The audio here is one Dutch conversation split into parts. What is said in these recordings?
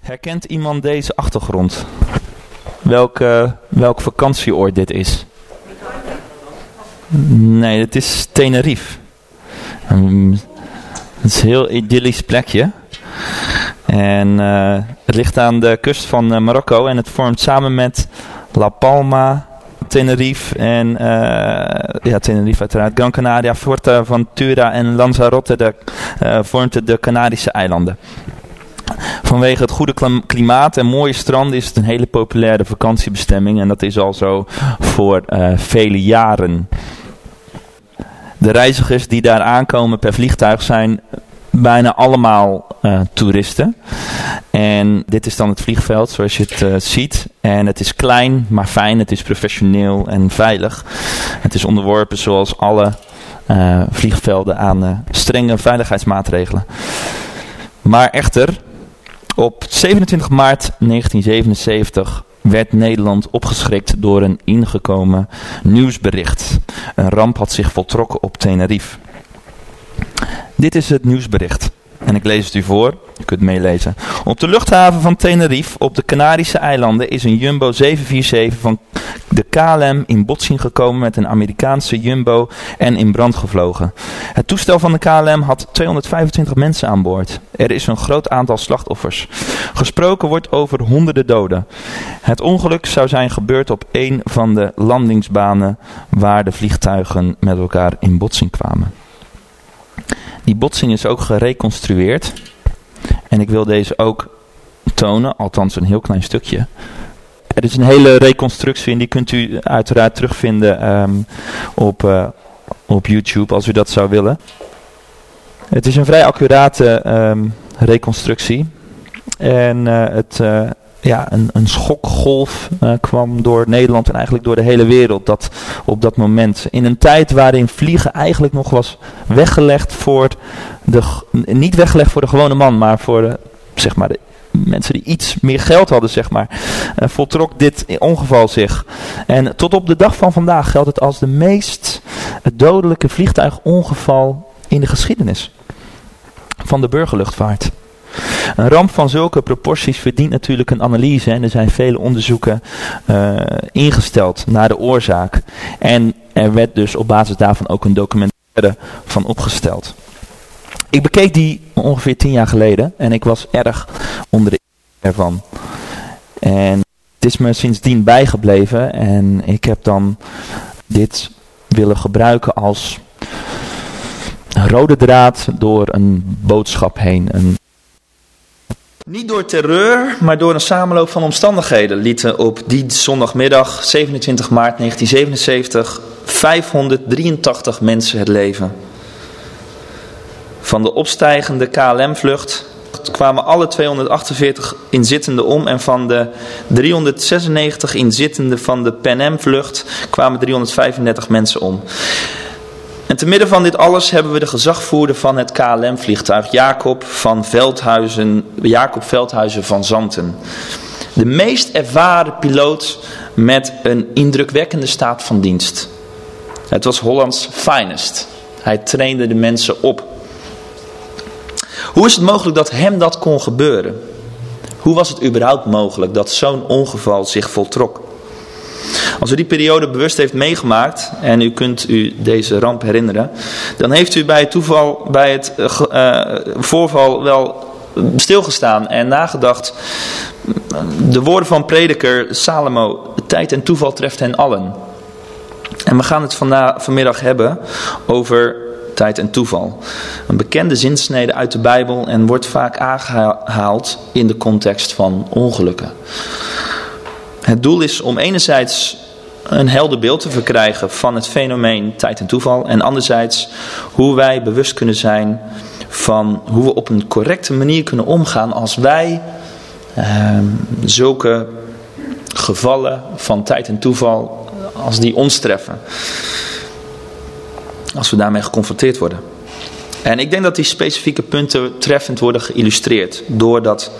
Herkent iemand deze achtergrond? Welke, welk vakantieoord dit is? Nee, het is Tenerife. Ehm, het is een heel idyllisch plekje. En eh, het ligt aan de kust van eh, Marokko en het vormt samen met La Palma, Tenerife en eh, ja, Tenerife uiteraard, Gran Canaria, Fuerteventura en Lanzarote de, vormt de Canarische eilanden. Vanwege het goede klim- klimaat en mooie stranden is het een hele populaire vakantiebestemming. En dat is al zo voor vele jaren. De reizigers die daar aankomen per vliegtuig zijn bijna allemaal eh, toeristen. En dit is dan het vliegveld zoals je het eh, ziet. En het is klein, maar fijn. Het is professioneel en veilig. Het is onderworpen zoals alle eh, vliegvelden aan strenge veiligheidsmaatregelen. Maar echter, op 27 maart 1977 werd Nederland opgeschrikt door een ingekomen nieuwsbericht. Een ramp had zich voltrokken op Tenerife. Dit is het nieuwsbericht. En ik lees het u voor. Kunt meelezen. Op de luchthaven van Tenerife op de Canarische eilanden is een Jumbo 747 van de KLM in botsing gekomen met een Amerikaanse Jumbo en in brand gevlogen. Het toestel van de KLM had 225 mensen aan boord. Er is een groot aantal slachtoffers. Gesproken wordt over honderden doden. Het ongeluk zou zijn gebeurd op een van de landingsbanen waar de vliegtuigen met elkaar in botsing kwamen. Die botsing is ook gereconstrueerd. En ik wil deze ook tonen, althans een heel klein stukje. Er is een hele reconstructie en die kunt u uiteraard terugvinden ehm, op, eh, op YouTube als u dat zou willen. Het is een vrij accurate ehm, reconstructie. En eh, het, eh, ja, een, een schokgolf eh, kwam door Nederland en eigenlijk door de hele wereld dat, op dat moment. In een tijd waarin vliegen eigenlijk nog was weggelegd voor de, niet weggelegd voor de gewone man, maar voor de, zeg maar de mensen die iets meer geld hadden, zeg maar, eh, voltrok dit ongeval zich. En tot op de dag van vandaag geldt het als de meest dodelijke vliegtuigongeval in de geschiedenis van de burgerluchtvaart. Een ramp van zulke proporties verdient natuurlijk een analyse en er zijn vele onderzoeken eh, ingesteld naar de oorzaak. En er werd dus op basis daarvan ook een documentaire van opgesteld. Ik bekeek die ongeveer tien jaar geleden en ik was erg onder de ervan. En het is me sindsdien bijgebleven en ik heb dan dit willen gebruiken als rode draad door een boodschap heen. Een niet door terreur, maar door een samenloop van omstandigheden lieten op die zondagmiddag 27 maart 1977 583 mensen het leven. Van de opstijgende KLM-vlucht kwamen alle 248 inzittenden om en van de 396 inzittenden van de Pan Am-vlucht kwamen 335 mensen om. En te midden van dit alles hebben we de gezagvoerder van het KLM-vliegtuig, Jacob van Veldhuizen, Jacob Veldhuizen van Zanten. De meest ervaren piloot met een indrukwekkende staat van dienst. Het was Hollands finest. Hij trainde de mensen op. Hoe is het mogelijk dat hem dat kon gebeuren? Hoe was het überhaupt mogelijk dat zo'n ongeval zich voltrok? Als u die periode bewust heeft meegemaakt en u kunt u deze ramp herinneren, dan heeft u bij het toeval, bij het uh, uh, voorval wel stilgestaan en nagedacht. De woorden van prediker Salomo, tijd en toeval treft hen allen. En we gaan het vanmiddag hebben over tijd en toeval. Een bekende zinsnede uit de Bijbel en wordt vaak aangehaald in de context van ongelukken. Het doel is om enerzijds een helder beeld te verkrijgen van het fenomeen tijd en toeval. En anderzijds hoe wij bewust kunnen zijn van hoe we op een correcte manier kunnen omgaan als wij uh, zulke gevallen van tijd en toeval, als die ons treffen. Als we daarmee geconfronteerd worden. En ik denk dat die specifieke punten treffend worden geïllustreerd door dat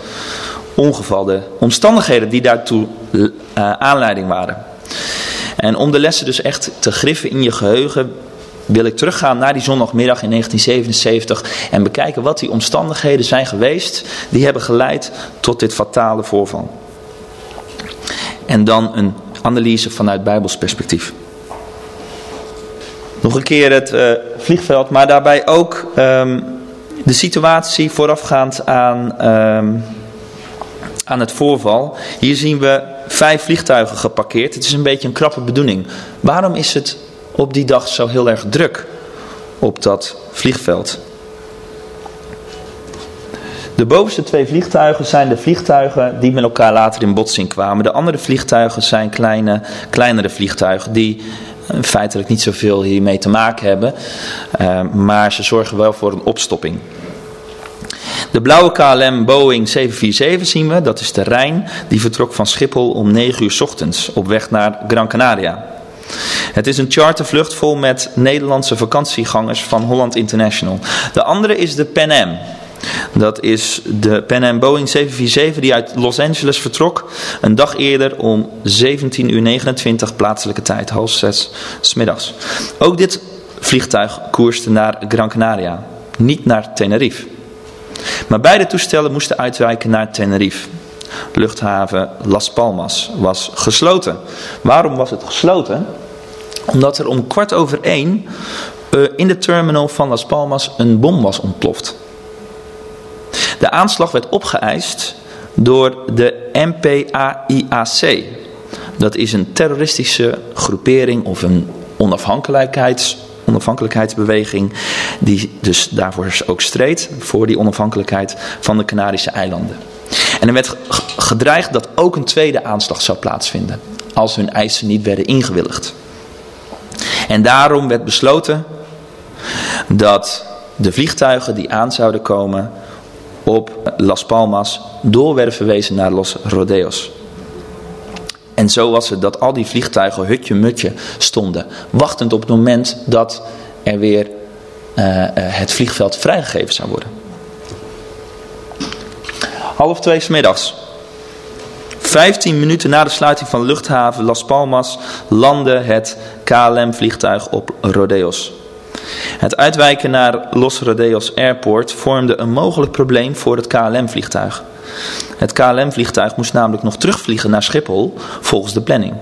ongeval, de omstandigheden die daartoe uh, aanleiding waren. En om de lessen dus echt te griffen in je geheugen, wil ik teruggaan naar die zondagmiddag in 1977 en bekijken wat die omstandigheden zijn geweest die hebben geleid tot dit fatale voorval. En dan een analyse vanuit Bijbels perspectief. Nog een keer het uh, vliegveld, maar daarbij ook um, de situatie voorafgaand aan, um, aan het voorval. Hier zien we vijf vliegtuigen geparkeerd. Het is een beetje een krappe bedoeling. Waarom is het op die dag zo heel erg druk op dat vliegveld? De bovenste twee vliegtuigen zijn de vliegtuigen die met elkaar later in botsing kwamen. De andere vliegtuigen zijn kleine, kleinere vliegtuigen die eh, feitelijk niet zoveel hiermee te maken hebben. Uh, maar ze zorgen wel voor een opstopping. De blauwe KLM Boeing 747 zien we, dat is de Rijn. Die vertrok van Schiphol om 9 uur ochtends op weg naar Gran Canaria. Het is een chartervlucht vol met Nederlandse vakantiegangers van Holland International. De andere is de Pan Am. Dat is de Pan Am Boeing 747 die uit Los Angeles vertrok. Een dag eerder om 17.29 uur plaatselijke tijd, half zes smiddags. Ook dit vliegtuig koerste naar Gran Canaria, niet naar Tenerife. Maar beide toestellen moesten uitwijken naar Tenerife. Luchthaven Las Palmas was gesloten. Waarom was het gesloten? Omdat er om kwart over één uh, in de terminal van Las Palmas een bom was ontploft. De aanslag werd opgeëist door de MPAIAC. Dat is een terroristische groepering of een onafhankelijkheids, onafhankelijkheidsbeweging. Die dus daarvoor ook streed voor die onafhankelijkheid van de Canarische eilanden. En er werd gedreigd dat ook een tweede aanslag zou plaatsvinden. Als hun eisen niet werden ingewilligd. En daarom werd besloten dat de vliegtuigen die aan zouden komen op Las Palmas door werden verwezen naar Los Rodeos. En zo was het dat al die vliegtuigen hutje-mutje stonden. Wachtend op het moment dat er weer uh, het vliegveld vrijgegeven zou worden. Half twee smiddags. 15 minuten na de sluiting van luchthaven Las Palmas landde het KLM-vliegtuig op Rodeos. Het uitwijken naar Los Rodeos Airport vormde een mogelijk probleem voor het KLM-vliegtuig. Het KLM-vliegtuig moest namelijk nog terugvliegen naar Schiphol volgens de planning.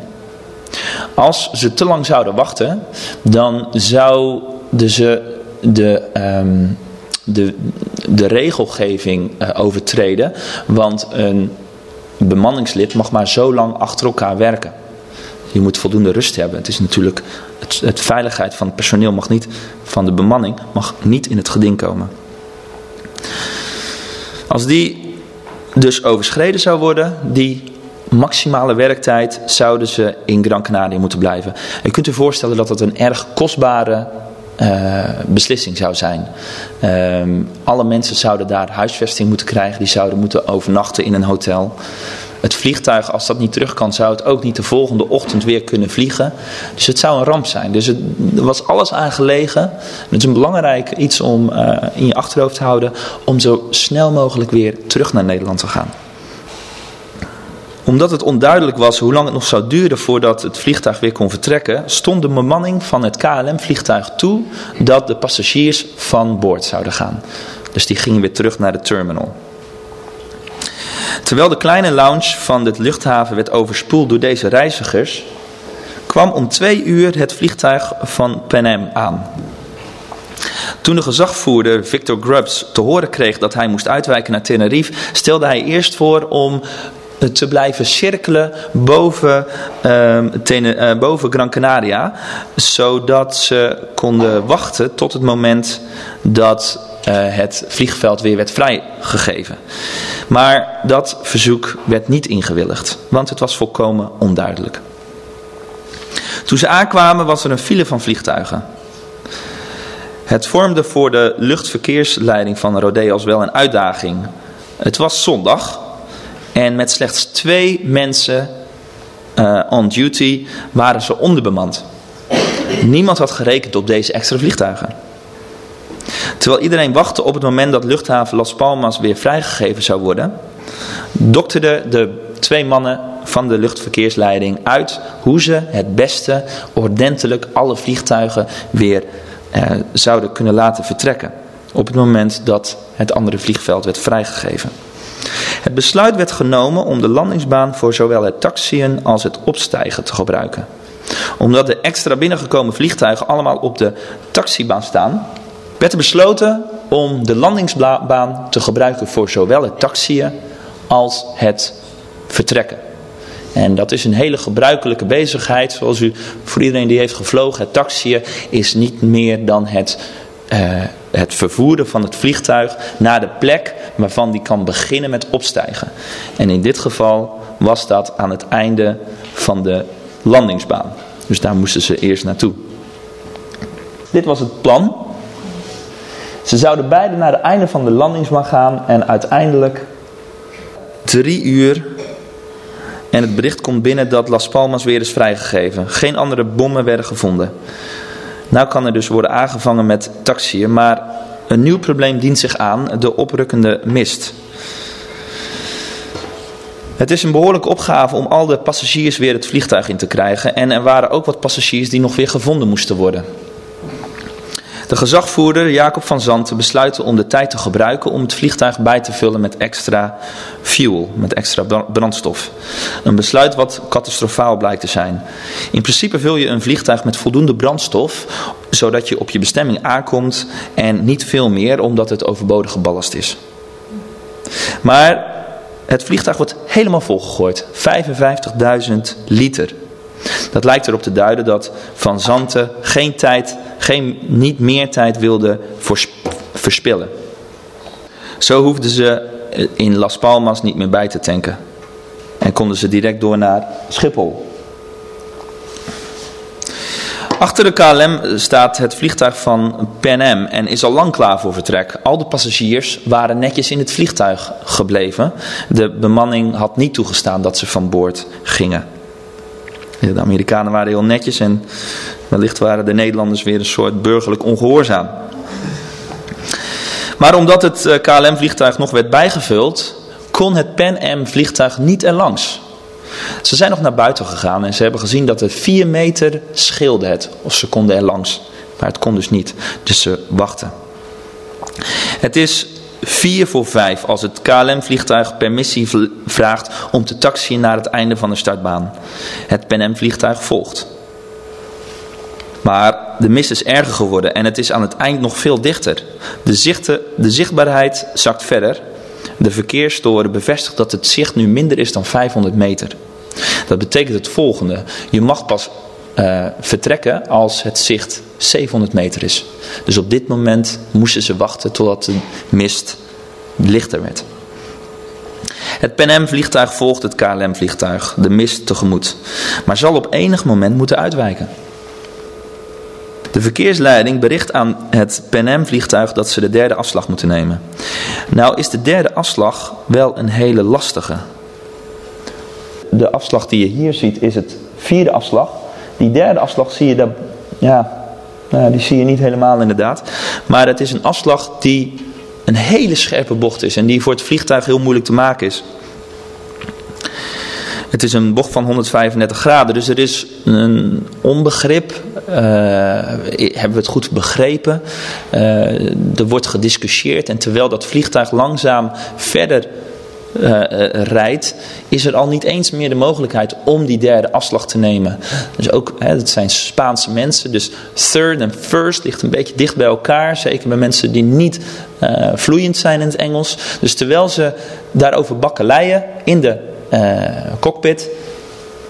Als ze te lang zouden wachten, dan zouden ze de, um, de, de regelgeving uh, overtreden. Want een bemanningslid mag maar zo lang achter elkaar werken. Je moet voldoende rust hebben. Het is natuurlijk, het, veiligheid van het personeel mag niet, van de bemanning, mag niet in het geding komen. Als die dus overschreden zou worden, die maximale werktijd, zouden ze in Gran Canaria moeten blijven. Je kunt u voorstellen dat dat een erg kostbare uh, beslissing zou zijn. Um, alle mensen zouden daar huisvesting moeten krijgen, die zouden moeten overnachten in een hotel. Het vliegtuig, als dat niet terug kan, zou het ook niet de volgende ochtend weer kunnen vliegen. Dus het zou een ramp zijn. Dus het, er was alles aangelegen. Het is een belangrijk iets om uh, in je achterhoofd te houden. Om zo snel mogelijk weer terug naar Nederland te gaan omdat het onduidelijk was hoe lang het nog zou duren voordat het vliegtuig weer kon vertrekken, stond de bemanning van het KLM-vliegtuig toe dat de passagiers van boord zouden gaan. Dus die gingen weer terug naar de terminal. Terwijl de kleine lounge van de luchthaven werd overspoeld door deze reizigers, kwam om twee uur het vliegtuig van Pan aan. Toen de gezagvoerder Victor Grubbs te horen kreeg dat hij moest uitwijken naar Tenerife, stelde hij eerst voor om te blijven cirkelen boven, tenen, uh, boven Gran Canaria. Zodat ze konden wachten tot het moment dat uh, het vliegveld weer werd vrijgegeven. Maar dat verzoek werd niet ingewilligd, want het was volkomen onduidelijk. Toen ze aankwamen was er een file van vliegtuigen. Het vormde voor de luchtverkeersleiding van Rodeo als wel een uitdaging. Het was zondag en met slechts twee mensen uh, on duty waren ze onderbemand. Niemand had gerekend op deze extra vliegtuigen. Terwijl iedereen wachtte op het moment dat luchthaven Las Palmas weer vrijgegeven zou worden, dokterden de twee mannen van de luchtverkeersleiding uit hoe ze het beste ordentelijk alle vliegtuigen weer eh, zouden kunnen laten vertrekken. Op het moment dat het andere vliegveld werd vrijgegeven. Het besluit werd genomen om de landingsbaan voor zowel het taxiën als het opstijgen te gebruiken. Omdat de extra binnengekomen vliegtuigen allemaal op de taxibaan staan, werd er besloten om de landingsbaan te gebruiken voor zowel het taxiën als het vertrekken. En dat is een hele gebruikelijke bezigheid. Zoals u voor iedereen die heeft gevlogen, het taxiën is niet meer dan het, uh, het vervoeren van het vliegtuig naar de plek waarvan die kan beginnen met opstijgen. En in dit geval was dat aan het einde van de landingsbaan. Dus daar moesten ze eerst naartoe. Dit was het plan. Ze zouden beide naar het einde van de landingsbaan gaan en uiteindelijk drie uur en het bericht komt binnen dat Las Palmas weer is vrijgegeven. Geen andere bommen werden gevonden. Nou kan er dus worden aangevangen met taxiën, maar een nieuw probleem dient zich aan, de oprukkende mist. Het is een behoorlijke opgave om al de passagiers weer het vliegtuig in te krijgen en er waren ook wat passagiers die nog weer gevonden moesten worden. De gezagvoerder Jacob van Zanten besluit om de tijd te gebruiken om het vliegtuig bij te vullen met extra fuel, met extra brandstof. Een besluit wat catastrofaal blijkt te zijn. In principe vul je een vliegtuig met voldoende brandstof, zodat je op je bestemming aankomt en niet veel meer, omdat het overbodige ballast is. Maar het vliegtuig wordt helemaal volgegooid. 55.000 liter. Dat lijkt erop te duiden dat Van Zanten geen tijd, geen, niet meer tijd wilde verspillen. Zo hoefden ze in Las Palmas niet meer bij te tanken. En konden ze direct door naar Schiphol. Achter de KLM staat het vliegtuig van Pan Am en is al lang klaar voor vertrek. Al de passagiers waren netjes in het vliegtuig gebleven. De bemanning had niet toegestaan dat ze van boord gingen. De Amerikanen waren heel netjes en wellicht waren de Nederlanders weer een soort burgerlijk ongehoorzaam. Maar omdat het eh, KLM-vliegtuig nog werd bijgevuld, kon het Pan Am vliegtuig niet erlangs. Ze zijn nog naar buiten gegaan en ze hebben gezien dat het 4 meter scheelde het of ze konden erlangs. Maar het kon dus niet, dus ze wachten. Het is 4 voor 5 als het KLM-vliegtuig permissie vraagt om te taxiën naar het einde van de startbaan. Het PNM-vliegtuig volgt. Maar de mist is erger geworden en het is aan het eind nog veel dichter. De, zichten, de zichtbaarheid zakt verder. De verkeersstoren bevestigt dat het zicht nu minder is dan 500 meter. Dat betekent het volgende. Je mag pas uh, vertrekken als het zicht 700 meter is. Dus op dit moment moesten ze wachten totdat de mist lichter werd. Het Pan vliegtuig volgt het KLM vliegtuig, de mist tegemoet, maar zal op enig moment moeten uitwijken. De verkeersleiding bericht aan het Pan vliegtuig dat ze de derde afslag moeten nemen. Nou is de derde afslag wel een hele lastige. De afslag die je hier ziet is het vierde afslag. Die derde afslag zie je daar, ja, nou, die zie je niet helemaal inderdaad. Maar het is een afslag die een hele scherpe bocht is en die voor het vliegtuig heel moeilijk te maken is. Het is een bocht van 135 graden, dus er is een onbegrip. Uh, hebben we het goed begrepen? Uh, er wordt gediscussieerd en terwijl dat vliegtuig langzaam verder uh, rijdt, is er al niet eens meer de mogelijkheid om die derde afslag te nemen. Dus ook, hè, dat zijn Spaanse mensen, dus third en first ligt een beetje dicht bij elkaar. Zeker bij mensen die niet uh, vloeiend zijn in het Engels. Dus terwijl ze daarover bakkeleien in de cockpit,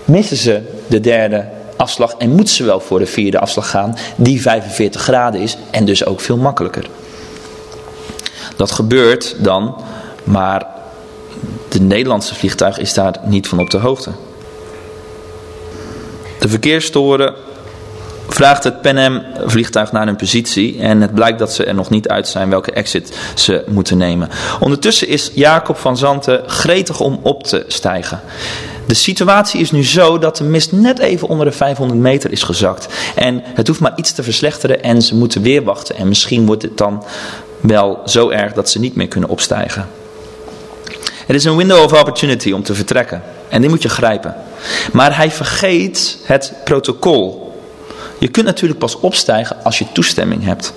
missen ze de derde afslag en moeten ze wel voor de vierde afslag gaan, die 45 graden is en dus ook veel makkelijker. Dat gebeurt dan, maar de Nederlandse vliegtuig is daar niet van op de hoogte. De verkeerstoren vraagt het Pan vliegtuig naar hun positie en het blijkt dat ze er nog niet uit zijn welke exit ze moeten nemen. Ondertussen is Jacob van Zanten gretig om op te stijgen. De situatie is nu zo dat de mist net even onder de 500 meter is gezakt. En het hoeft maar iets te verslechteren en ze moeten weer wachten. En misschien wordt het dan wel zo erg dat ze niet meer kunnen opstijgen. Het is een window of opportunity om te vertrekken. En die moet je grijpen. Maar hij vergeet het protocol. Je kunt natuurlijk pas opstijgen als je toestemming hebt.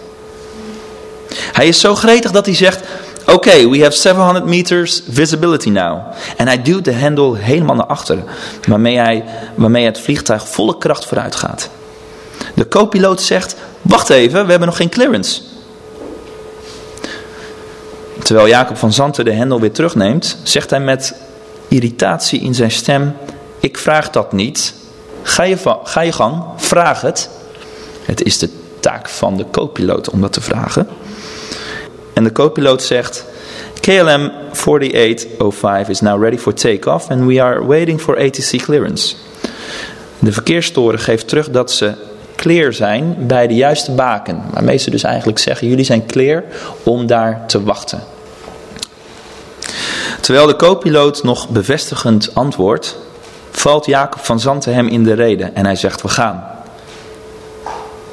Hij is zo gretig dat hij zegt... Oké, we have 700 meters visibility now. En hij duwt de hendel helemaal naar achteren. Waarmee, hij, waarmee het vliegtuig volle kracht vooruit gaat. De co-piloot zegt... Wacht even, we hebben nog geen clearance. Terwijl Jacob van Zanten de hendel weer terugneemt, zegt hij met irritatie in zijn stem, ik vraag dat niet. Ga je, ga je gang, vraag het. Het is de taak van de co-piloot om dat te vragen. En de co-piloot zegt, KLM 4805 is now ready for takeoff and we are waiting for ATC clearance. De verkeerstoren geeft terug dat ze clear zijn bij de juiste baken. Waarmee ze dus eigenlijk zeggen, jullie zijn clear om daar te wachten. Terwijl de co-piloot nog bevestigend antwoordt, valt Jacob van Zanten hem in de rede en hij zegt we gaan.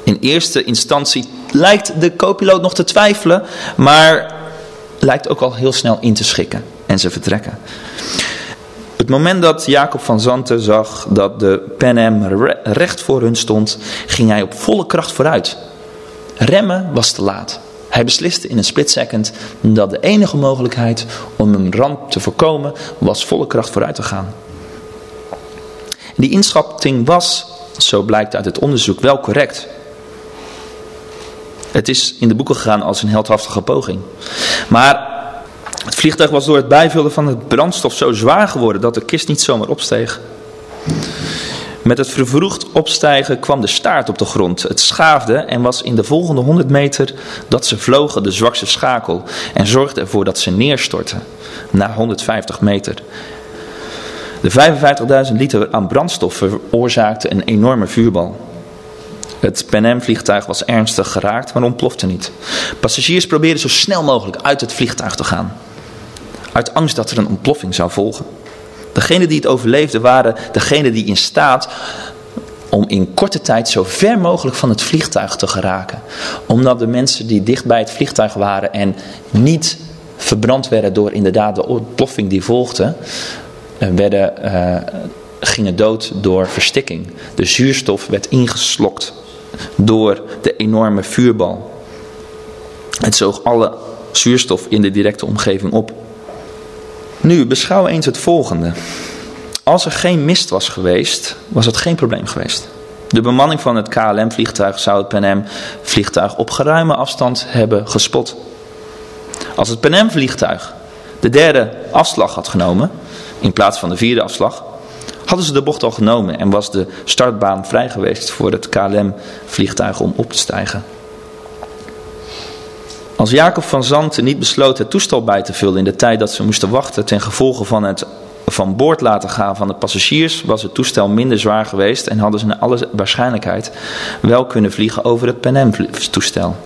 In eerste instantie lijkt de co-piloot nog te twijfelen, maar lijkt ook al heel snel in te schikken en ze vertrekken. Het moment dat Jacob van Zanten zag dat de Pan recht voor hun stond, ging hij op volle kracht vooruit. Remmen was te laat. Hij besliste in een split second dat de enige mogelijkheid om een ramp te voorkomen was volle kracht vooruit te gaan. Die inschatting was, zo blijkt uit het onderzoek, wel correct. Het is in de boeken gegaan als een heldhaftige poging. Maar het vliegtuig was door het bijvullen van het brandstof zo zwaar geworden dat de kist niet zomaar opsteeg. Met het vervroegd opstijgen kwam de staart op de grond. Het schaafde en was in de volgende 100 meter dat ze vlogen de zwakste schakel en zorgde ervoor dat ze neerstortten na 150 meter. De 55.000 liter aan brandstof veroorzaakte een enorme vuurbal. Het Pan vliegtuig was ernstig geraakt, maar ontplofte niet. Passagiers probeerden zo snel mogelijk uit het vliegtuig te gaan. Uit angst dat er een ontploffing zou volgen. Degenen die het overleefden waren degenen die in staat om in korte tijd zo ver mogelijk van het vliegtuig te geraken. Omdat de mensen die dicht bij het vliegtuig waren en niet verbrand werden door inderdaad de ontploffing die volgde, eh, werden, uh, gingen dood door verstikking. De zuurstof werd ingeslokt door de enorme vuurbal. Het zoog alle zuurstof in de directe omgeving op. Nu, beschouw eens het volgende. Als er geen mist was geweest, was het geen probleem geweest. De bemanning van het KLM-vliegtuig zou het Pan vliegtuig op geruime afstand hebben gespot. Als het Pan vliegtuig de derde afslag had genomen, in plaats van de vierde afslag, hadden ze de bocht al genomen en was de startbaan vrij geweest voor het KLM-vliegtuig om op te stijgen. Als Jacob van Zanten niet besloot het toestel bij te vullen in de tijd dat ze moesten wachten ten gevolge van het van boord laten gaan van de passagiers, was het toestel minder zwaar geweest en hadden ze naar alle waarschijnlijkheid wel kunnen vliegen over het Pan toestel.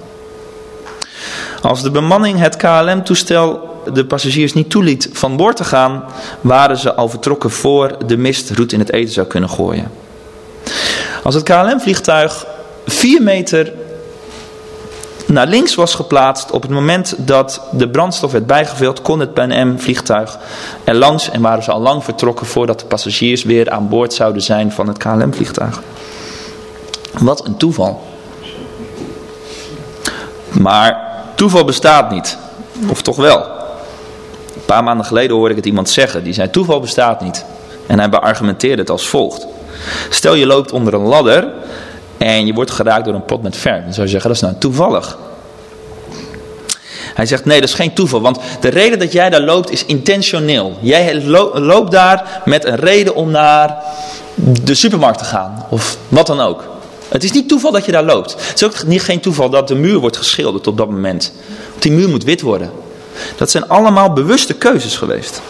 Als de bemanning het KLM-toestel de passagiers niet toeliet van boord te gaan, waren ze al vertrokken voor de mist roet in het eten zou kunnen gooien. Als het KLM-vliegtuig 4 meter naar links was geplaatst. Op het moment dat de brandstof werd bijgevuld kon het Pan vliegtuig er langs en waren ze al lang vertrokken voordat de passagiers weer aan boord zouden zijn van het KLM vliegtuig. Wat een toeval. Maar toeval bestaat niet. Of toch wel. Een paar maanden geleden hoorde ik het iemand zeggen. Die zei toeval bestaat niet. En hij beargumenteerde het als volgt. Stel je loopt onder een ladder en je wordt geraakt door een pot met verf. Dan zou je zeggen, dat is nou toevallig. Hij zegt, nee, dat is geen toeval. Want de reden dat jij daar loopt is intentioneel. Jij loopt daar met een reden om naar de supermarkt te gaan. Of wat dan ook. Het is niet toeval dat je daar loopt. Het is ook niet, geen toeval dat de muur wordt geschilderd op dat moment. Want die muur moet wit worden. Dat zijn allemaal bewuste keuzes geweest.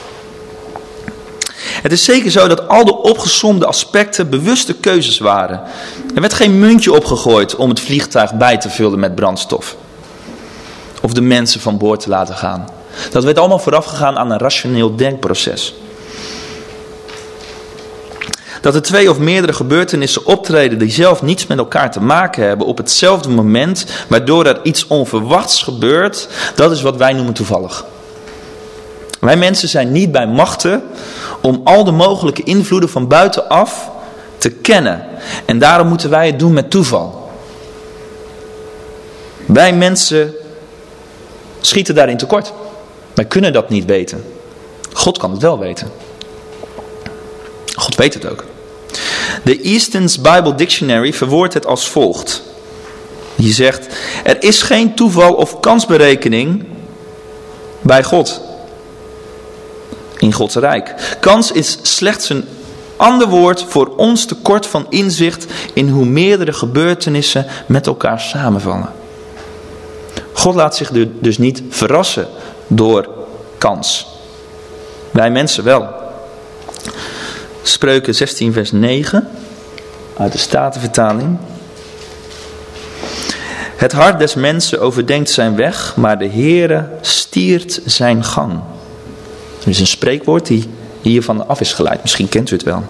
Het is zeker zo dat al de opgesomde aspecten bewuste keuzes waren. Er werd geen muntje opgegooid om het vliegtuig bij te vullen met brandstof. Of de mensen van boord te laten gaan. Dat werd allemaal voorafgegaan aan een rationeel denkproces. dat er twee of meerdere gebeurtenissen optreden die zelf niets met elkaar te maken hebben op hetzelfde moment, waardoor er iets onverwachts gebeurt, dat is wat wij noemen toevallig. Wij mensen zijn niet bij machten om al de mogelijke invloeden van buitenaf te kennen. En daarom moeten wij het doen met toeval. Wij mensen schieten daarin tekort. Wij kunnen dat niet weten. God kan het wel weten. God weet het ook. De Easton's Bible Dictionary verwoordt het als volgt. Die zegt, er is geen toeval of kansberekening bij God. In Gods Rijk. Kans is slechts een ander woord voor ons tekort van inzicht in hoe meerdere gebeurtenissen met elkaar samenvallen. God laat zich dus niet verrassen door kans. Wij mensen wel. Spreuken 16 vers 9 uit de Statenvertaling. Het hart des mensen overdenkt zijn weg, maar de Heere stiert zijn gang. Er is een spreekwoord die hiervan af is geleid. Misschien kent u het wel.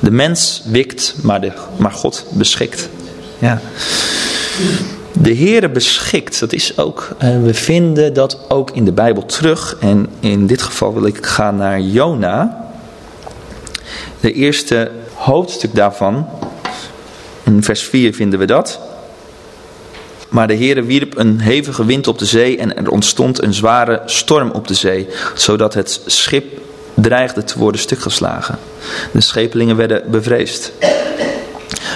De mens wikt, maar, de, maar God beschikt. Ja. De Heere beschikt, dat is ook, uh, we vinden dat ook in de Bijbel terug. En in dit geval wil ik gaan naar Jona. De eerste hoofdstuk daarvan, in vers 4 vinden we dat. Maar de Heere wierp een hevige wind op de zee en er ontstond een zware storm op de zee, zodat het schip dreigde te worden stukgeslagen. De schepelingen werden bevreesd.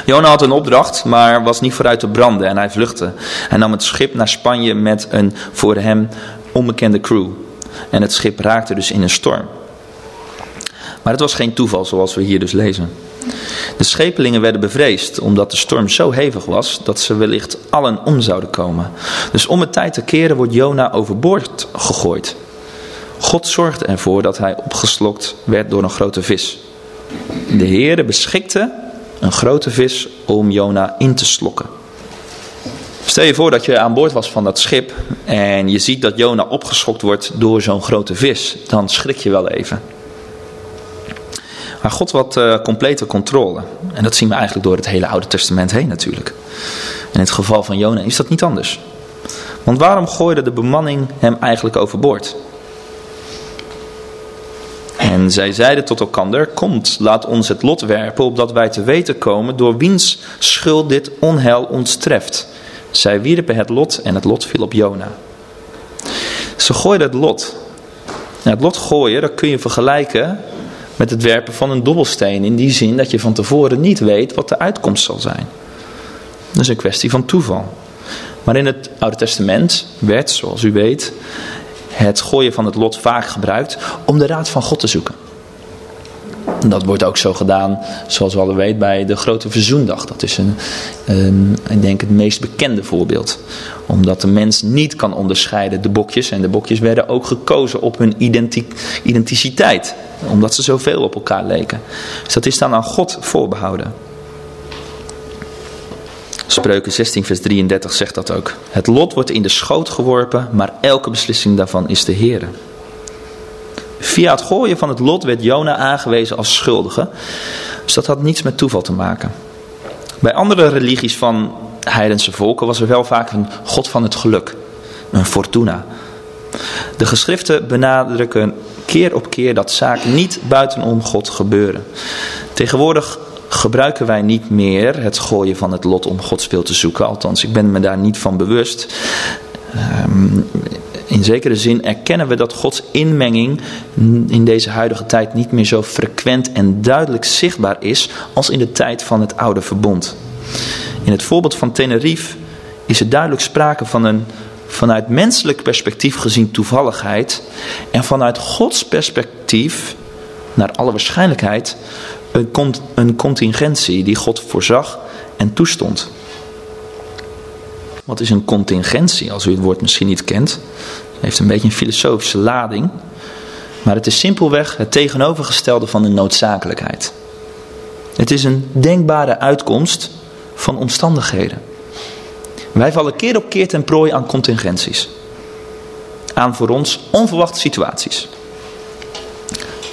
Jona had een opdracht, maar was niet vooruit te branden en hij vluchtte. Hij nam het schip naar Spanje met een voor hem onbekende crew. En het schip raakte dus in een storm. Maar het was geen toeval zoals we hier dus lezen. De schepelingen werden bevreesd omdat de storm zo hevig was dat ze wellicht allen om zouden komen. Dus om het tijd te keren wordt Jona overboord gegooid. God zorgde ervoor dat hij opgeslokt werd door een grote vis. De Heere beschikte een grote vis om Jona in te slokken. Stel je voor dat je aan boord was van dat schip en je ziet dat Jona opgeschokt wordt door zo'n grote vis. Dan schrik je wel even. Maar God had uh, complete controle. En dat zien we eigenlijk door het hele Oude Testament heen natuurlijk. In het geval van Jona is dat niet anders. Want waarom gooide de bemanning hem eigenlijk overboord? En zij zeiden tot elkander, komt, laat ons het lot werpen, opdat wij te weten komen door wiens schuld dit onheil ons treft. Zij wierpen het lot en het lot viel op Jona. Ze gooiden het lot. Nou, het lot gooien, dat kun je vergelijken met het werpen van een dobbelsteen. In die zin dat je van tevoren niet weet wat de uitkomst zal zijn. Dat is een kwestie van toeval. Maar in het Oude Testament werd, zoals u weet, het gooien van het lot vaak gebruikt om de raad van God te zoeken. Dat wordt ook zo gedaan, zoals we al weten, bij de grote verzoendag. Dat is een, ik denk het meest bekende voorbeeld. Omdat de mens niet kan onderscheiden de bokjes. En de bokjes werden ook gekozen op hun identiteit. Omdat ze zoveel op elkaar leken. Dus dat is dan aan God voorbehouden. Spreuken 16 vers 33 zegt dat ook. Het lot wordt in de schoot geworpen, maar elke beslissing daarvan is de Heer. Via het gooien van het lot werd Jona aangewezen als schuldige. Dus dat had niets met toeval te maken. Bij andere religies van heidense volken was er wel vaak een god van het geluk. Een fortuna. De geschriften benadrukken keer op keer dat zaken niet buitenom God gebeuren. Tegenwoordig gebruiken wij niet meer het gooien van het lot om Gods wil te zoeken. Althans, ik ben me daar niet van bewust. Ehm, in zekere zin erkennen we dat Gods inmenging in deze huidige tijd niet meer zo frequent en duidelijk zichtbaar is als in de tijd van het oude verbond. In het voorbeeld van Tenerife is er duidelijk sprake van een vanuit menselijk perspectief gezien toevalligheid en vanuit Gods perspectief, naar alle waarschijnlijkheid, een, een contingentie die God voorzag en toestond. Wat is een contingentie, als u het woord misschien niet kent? Heeft een beetje een filosofische lading. Maar het is simpelweg het tegenovergestelde van een noodzakelijkheid. Het is een denkbare uitkomst van omstandigheden. Wij vallen keer op keer ten prooi aan contingenties. Aan voor ons onverwachte situaties.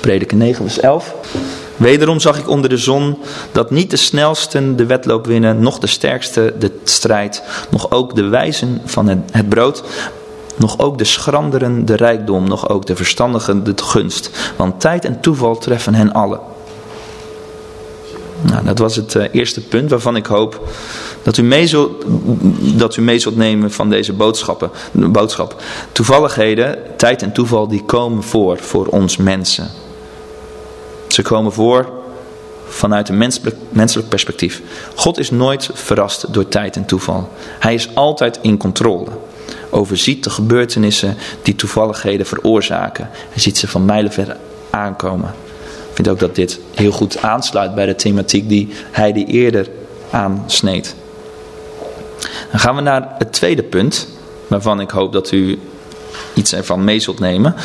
Prediker 9 vers 11. Wederom zag ik onder de zon dat niet de snelsten de wedloop winnen, noch de sterkste de strijd, nog ook de wijzen van het brood, nog ook de schranderen de rijkdom, nog ook de verstandigen de gunst. Want tijd en toeval treffen hen allen. Nou, dat was het uh, eerste punt waarvan ik hoop dat u, mee zult, dat u mee nemen van deze boodschappen, boodschap. Toevalligheden, tijd en toeval, die komen voor, voor ons mensen. Ze komen voor vanuit een menselijk, menselijk perspectief. God is nooit verrast door tijd en toeval. Hij is altijd in controle. Overziet de gebeurtenissen die toevalligheden veroorzaken. Hij ziet ze van mijlenver aankomen. Ik vind ook dat dit heel goed aansluit bij de thematiek die hij die eerder aansneed. Dan gaan we naar het tweede punt, waarvan ik hoop dat u iets ervan mee zult nemen.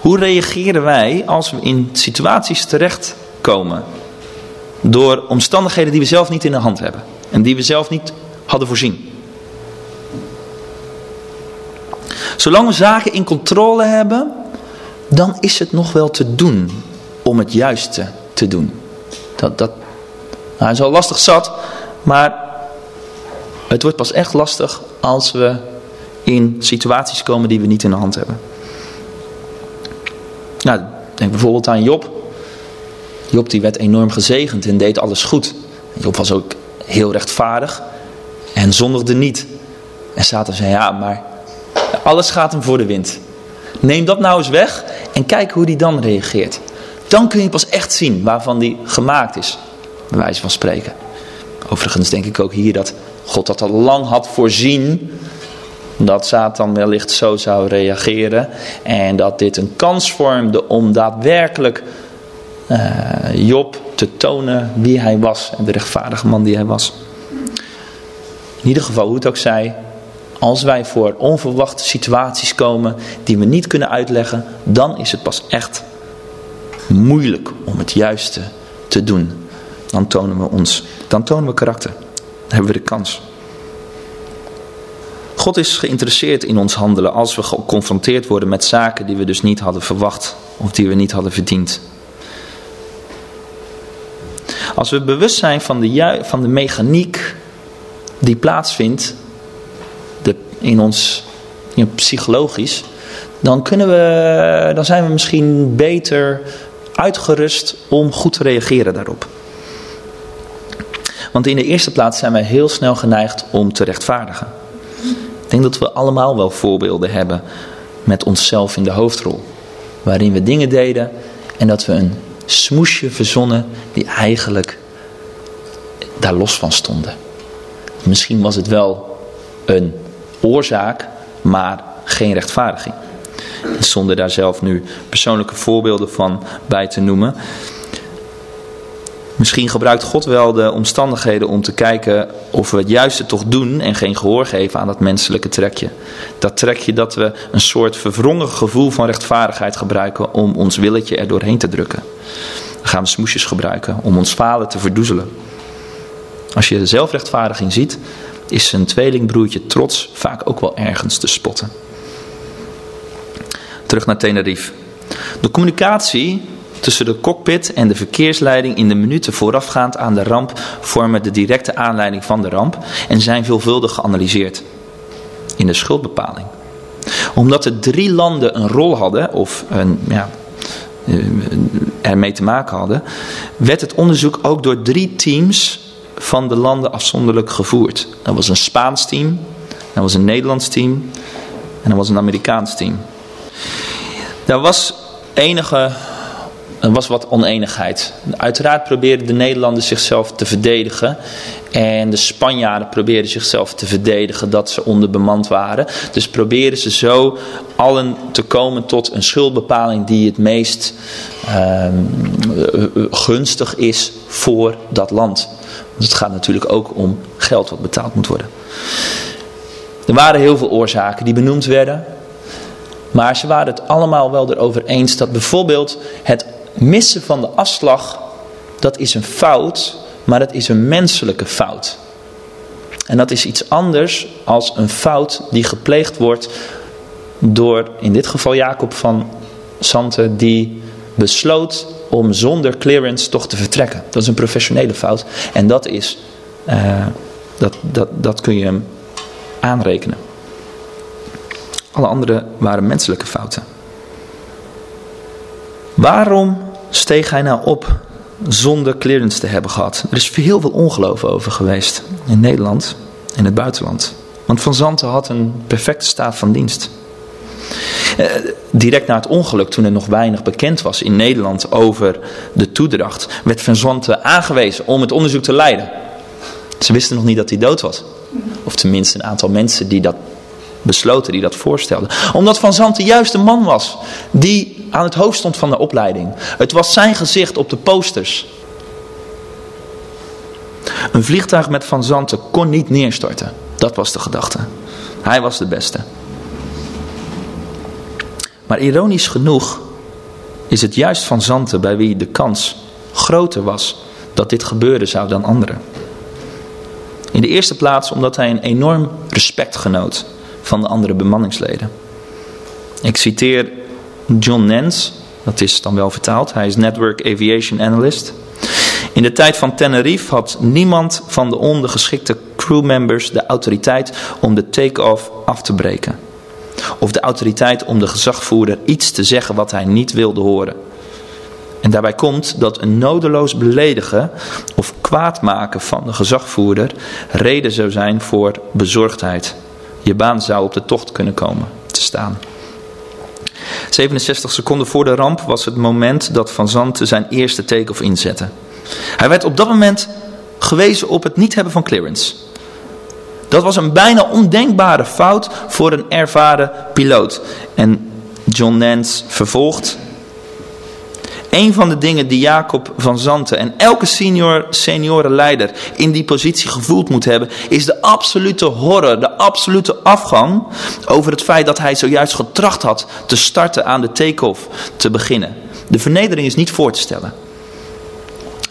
Hoe reageren wij als we in situaties terechtkomen door omstandigheden die we zelf niet in de hand hebben en die we zelf niet hadden voorzien? Zolang we zaken in controle hebben, dan is het nog wel te doen om het juiste te doen. Dat, dat nou, is al lastig zat, maar het wordt pas echt lastig als we in situaties komen die we niet in de hand hebben. Nou, denk bijvoorbeeld aan Job. Job die werd enorm gezegend en deed alles goed. Job was ook heel rechtvaardig en zondigde niet. En Satan zei, ja, maar alles gaat hem voor de wind. Neem dat nou eens weg en kijk hoe hij dan reageert. Dan kun je pas echt zien waarvan die gemaakt is. Bij wijze van spreken. Overigens denk ik ook hier dat God dat al lang had voorzien. Dat Satan wellicht zo zou reageren. En dat dit een kans vormde om daadwerkelijk uh, Job te tonen wie hij was. En de rechtvaardige man die hij was. In ieder geval, hoe het ook zij. Als wij voor onverwachte situaties komen die we niet kunnen uitleggen. Dan is het pas echt moeilijk om het juiste te doen. Dan tonen we ons. Dan tonen we karakter hebben we de kans. God is geïnteresseerd in ons handelen als we geconfronteerd worden met zaken die we dus niet hadden verwacht of die we niet hadden verdiend. Als we bewust zijn van de, van de mechaniek die plaatsvindt in ons psychologisch, dan, kunnen we, dan zijn we misschien beter uitgerust om goed te reageren daarop. Want in de eerste plaats zijn wij heel snel geneigd om te rechtvaardigen. Ik denk dat we allemaal wel voorbeelden hebben met onszelf in de hoofdrol. Waarin we dingen deden en dat we een smoesje verzonnen die eigenlijk daar los van stonden. Misschien was het wel een oorzaak, maar geen rechtvaardiging. Zonder daar zelf nu persoonlijke voorbeelden van bij te noemen. Misschien gebruikt God wel de omstandigheden om te kijken of we het juiste toch doen en geen gehoor geven aan dat menselijke trekje. Dat trekje dat we een soort verwrongen gevoel van rechtvaardigheid gebruiken om ons willetje er doorheen te drukken. Dan gaan we smoesjes gebruiken om ons falen te verdoezelen. Als je zelfrechtvaardiging ziet, is zijn tweelingbroertje trots vaak ook wel ergens te spotten. Terug naar Tenerife. De communicatie tussen de cockpit en de verkeersleiding in de minuten voorafgaand aan de ramp vormen de directe aanleiding van de ramp en zijn veelvuldig geanalyseerd in de schuldbepaling. Omdat de drie landen een rol hadden, of een, ja, eh, ermee te maken hadden, werd het onderzoek ook door drie teams van de landen afzonderlijk gevoerd. Dat was een Spaans team, dat was een Nederlands team en dat was een Amerikaans team. Daar was enige er was wat oneenigheid. Uiteraard probeerden de Nederlanders zichzelf te verdedigen. En de Spanjaarden probeerden zichzelf te verdedigen dat ze onderbemand waren. Dus probeerden ze zo allen te komen tot een schuldbepaling die het meest ehm, gunstig is voor dat land. Want het gaat natuurlijk ook om geld wat betaald moet worden. Er waren heel veel oorzaken die benoemd werden. Maar ze waren het allemaal wel erover eens dat bijvoorbeeld het missen van de afslag, dat is een fout, maar dat is een menselijke fout. En dat is iets anders als een fout die gepleegd wordt door, in dit geval Jacob van Santen, die besloot om zonder clearance toch te vertrekken. Dat is een professionele fout. En dat is, uh, dat, dat, dat kun je hem aanrekenen. Alle andere waren menselijke fouten. Waarom steeg hij nou op zonder clearance te hebben gehad? Er is heel veel ongeloof over geweest in Nederland en in het buitenland. Want Van Zanten had een perfecte staat van dienst. Eh, direct na het ongeluk, toen er nog weinig bekend was in Nederland over de toedracht, werd Van Zanten aangewezen om het onderzoek te leiden. Ze wisten nog niet dat hij dood was. Of tenminste een aantal mensen die dat besloten, die dat voorstelden. Omdat Van Zanten juist de man was die aan het hoofd stond van de opleiding. Het was zijn gezicht op de posters. Een vliegtuig met Van Zanten kon niet neerstorten. Dat was de gedachte. Hij was de beste. Maar ironisch genoeg is het juist Van Zanten bij wie de kans groter was dat dit gebeuren zou dan anderen. In de eerste plaats omdat hij een enorm respect genoot van de andere bemanningsleden. Ik citeer John Nance, dat is dan wel vertaald. Hij is Network Aviation Analyst. In de tijd van Tenerife had niemand van de ondergeschikte crewmembers de autoriteit om de take-off af te breken. Of de autoriteit om de gezagvoerder iets te zeggen wat hij niet wilde horen. En daarbij komt dat een nodeloos beledigen of kwaad maken van de gezagvoerder reden zou zijn voor bezorgdheid. Je baan zou op de tocht kunnen komen te staan. 67 seconden voor de ramp was het moment dat Van Zanten zijn eerste take-off inzette. Hij werd op dat moment gewezen op het niet hebben van clearance. Dat was een bijna ondenkbare fout voor een ervaren piloot. En John Nance vervolgt. Een van de dingen die Jacob van Zanten en elke senior, seniorenleider in die positie gevoeld moet hebben, is de absolute horror, de absolute afgang over het feit dat hij zojuist getracht had te starten aan de take-off te beginnen. De vernedering is niet voor te stellen.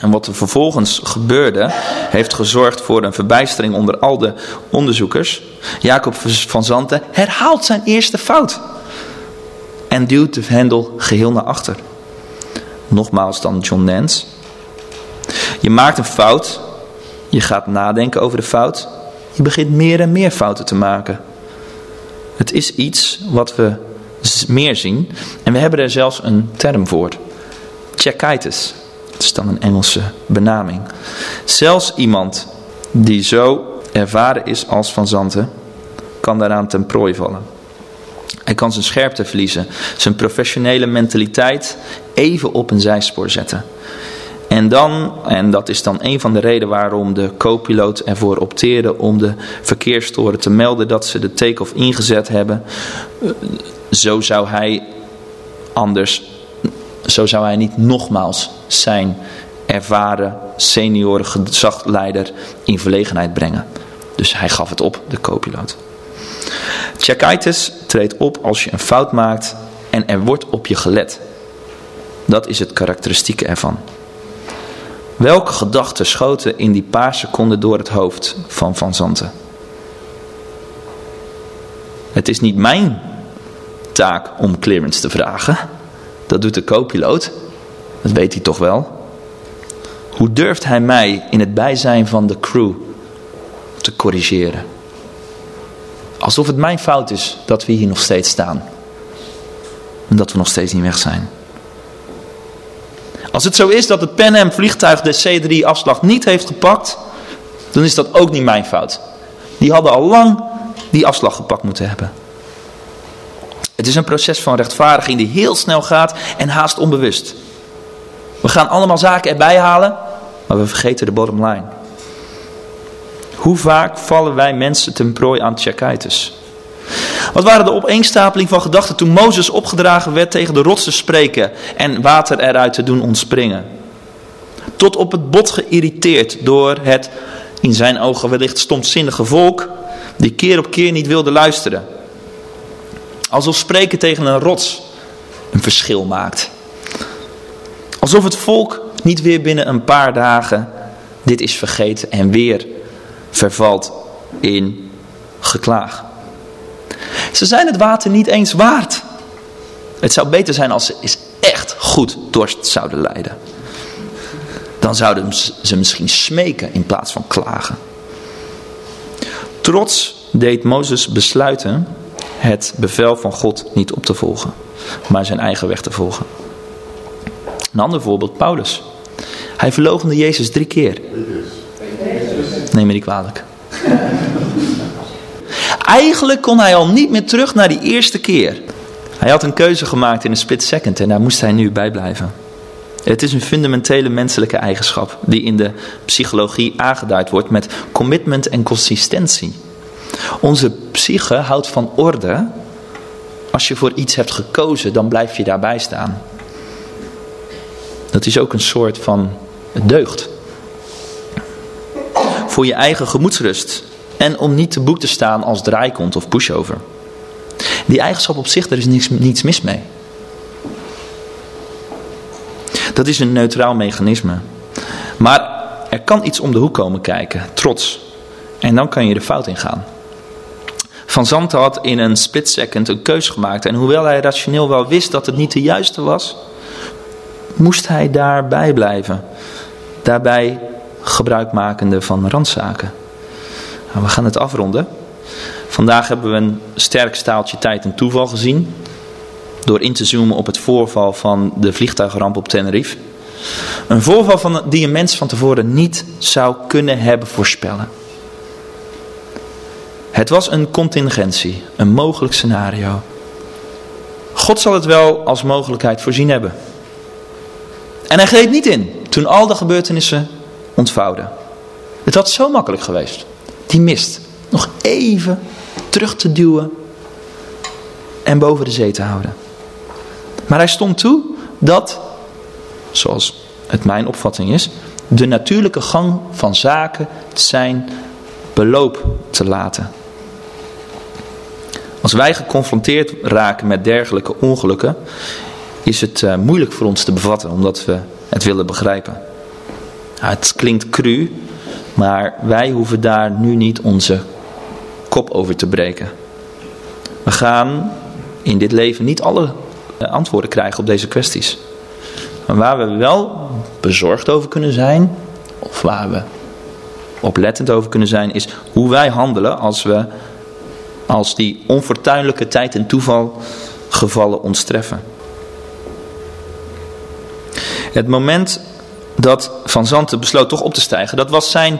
En wat er vervolgens gebeurde, heeft gezorgd voor een verbijstering onder al de onderzoekers. Jacob van Zanten herhaalt zijn eerste fout. En duwt de hendel geheel naar achter. Nogmaals dan John Nance. Je maakt een fout. Je gaat nadenken over de fout. Je begint meer en meer fouten te maken. Het is iets wat we meer zien. En we hebben er zelfs een term voor. Checkitis. Is dan een Engelse benaming. Zelfs iemand die zo ervaren is als Van Zanten, kan daaraan ten prooi vallen. Hij kan zijn scherpte verliezen, zijn professionele mentaliteit even op een zijspoor zetten. En dan, en dat is dan een van de redenen waarom de co-piloot ervoor opteerde om de verkeerstoren te melden dat ze de take-off ingezet hebben. Zo zou hij anders zo zou hij niet nogmaals zijn ervaren senioren gezagleider in verlegenheid brengen. Dus hij gaf het op, de co-piloot. Treedt op als je een fout maakt en er wordt op je gelet. Dat is het karakteristieke ervan. Welke gedachten schoten in die paar seconden door het hoofd van Van Zanten? Het is niet mijn taak om clearance te vragen. Dat doet de co-piloot. Dat weet hij toch wel. Hoe durft hij mij in het bijzijn van de crew te corrigeren? Alsof het mijn fout is dat we hier nog steeds staan. En dat we nog steeds niet weg zijn. Als het zo is dat het Pan Am vliegtuig de C3 afslag niet heeft gepakt, dan is dat ook niet mijn fout. Die hadden al lang die afslag gepakt moeten hebben. Het is een proces van rechtvaardiging die heel snel gaat en haast onbewust. We gaan allemaal zaken erbij halen, maar we vergeten de bottom line. Hoe vaak vallen wij mensen ten prooi aan checkitis? Wat waren de opeenstapeling van gedachten toen Mozes opgedragen werd tegen de rots te spreken en water eruit te doen ontspringen? Tot op het bot geïrriteerd door het, in zijn ogen wellicht stomzinnige volk, die keer op keer niet wilde luisteren. Alsof spreken tegen een rots een verschil maakt. Alsof het volk niet weer binnen een paar dagen dit is vergeten en weer vervalt in geklaag. Ze zijn het water niet eens waard. Het zou beter zijn als ze eens echt goed dorst zouden lijden. Dan zouden ze misschien smeken in plaats van klagen. Trots deed Mozes besluiten het bevel van God niet op te volgen, maar zijn eigen weg te volgen. Een ander voorbeeld, Paulus. Hij verloochende Jezus drie keer. Neem me niet kwalijk. Eigenlijk kon hij al niet meer terug naar die eerste keer. Hij had een keuze gemaakt in een split second en daar moest hij nu bij blijven. Het is een fundamentele menselijke eigenschap die in de psychologie aangeduid wordt met commitment en consistentie. Onze psyche houdt van orde. Als je voor iets hebt gekozen, dan blijf je daarbij staan. Dat is ook een soort van deugd. Voor je eigen gemoedsrust. En om niet te boek te staan als draaikont of pushover. Die eigenschap op zich, daar is niets, niets mis mee. Dat is een neutraal mechanisme. Maar er kan iets om de hoek komen kijken, trots. En dan kan je de fout ingaan. Van Zanten had in een split second een keus gemaakt. En hoewel hij rationeel wel wist dat het niet de juiste was, moest hij daarbij blijven. Daarbij gebruikmakende van randzaken. Nou, we gaan het afronden. Vandaag hebben we een sterk staaltje tijd en toeval gezien. Door in te zoomen op het voorval van de vliegtuigramp op Tenerife. Een voorval van, die een mens van tevoren niet zou kunnen hebben voorspellen. Het was een contingentie, een mogelijk scenario. God zal het wel als mogelijkheid voorzien hebben. En hij greep niet in toen al de gebeurtenissen ontvouwden. Het had zo makkelijk geweest. Die mist nog even terug te duwen en boven de zee te houden. Maar hij stond toe dat, zoals het mijn opvatting is, de natuurlijke gang van zaken zijn beloop te laten. Als wij geconfronteerd raken met dergelijke ongelukken, is het uh, moeilijk voor ons te bevatten, omdat we het willen begrijpen. het klinkt cru, maar wij hoeven daar nu niet onze kop over te breken. We gaan in dit leven niet alle eh, antwoorden krijgen op deze kwesties. Maar waar we wel bezorgd over kunnen zijn, of waar we oplettend over kunnen zijn, is hoe wij handelen als we als die onfortuinlijke tijd en toeval gevallen ons treffen. Het moment dat Van Zanten besloot toch op te stijgen, dat was zijn,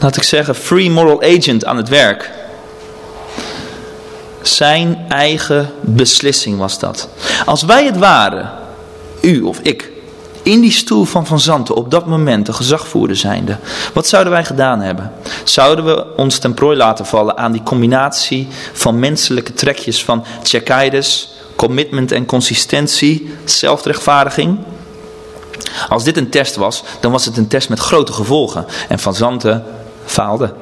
laat ik zeggen, free moral agent aan het werk. Zijn eigen beslissing was dat. Als wij het waren, u of ik, in die stoel van Van Zanten op dat moment de gezagvoerder zijnde. Wat zouden wij gedaan hebben? Zouden we ons ten prooi laten vallen aan die combinatie van menselijke trekjes van tjekaides, commitment en consistentie, zelfrechtvaardiging? Als dit een test was, dan was het een test met grote gevolgen. En Van Zanten faalde.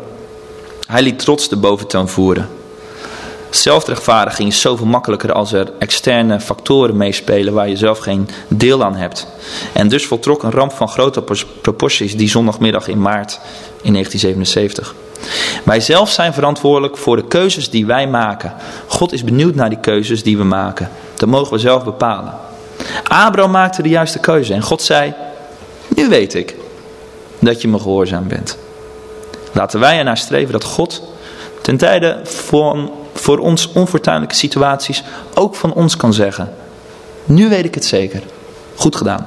Hij liet trots de boventoon voeren. Zelfrechtvaardiging is zoveel makkelijker als er externe factoren meespelen waar je zelf geen deel aan hebt. En dus voltrok een ramp van grote proporties die zondagmiddag in maart in 1977. Wij zelf zijn verantwoordelijk voor de keuzes die wij maken. God is benieuwd naar die keuzes die we maken. Dat mogen we zelf bepalen. Abraham maakte de juiste keuze en God zei, nu weet ik dat je me gehoorzaam bent. Laten wij ernaar streven dat God ten tijde van voor ons onfortuinlijke situaties ook van ons kan zeggen. Nu weet ik het zeker. Goed gedaan.